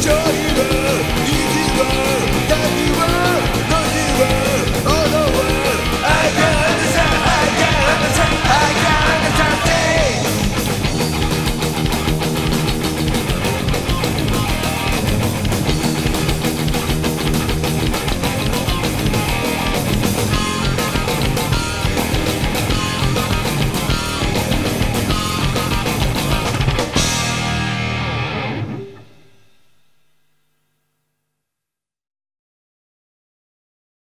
Joy.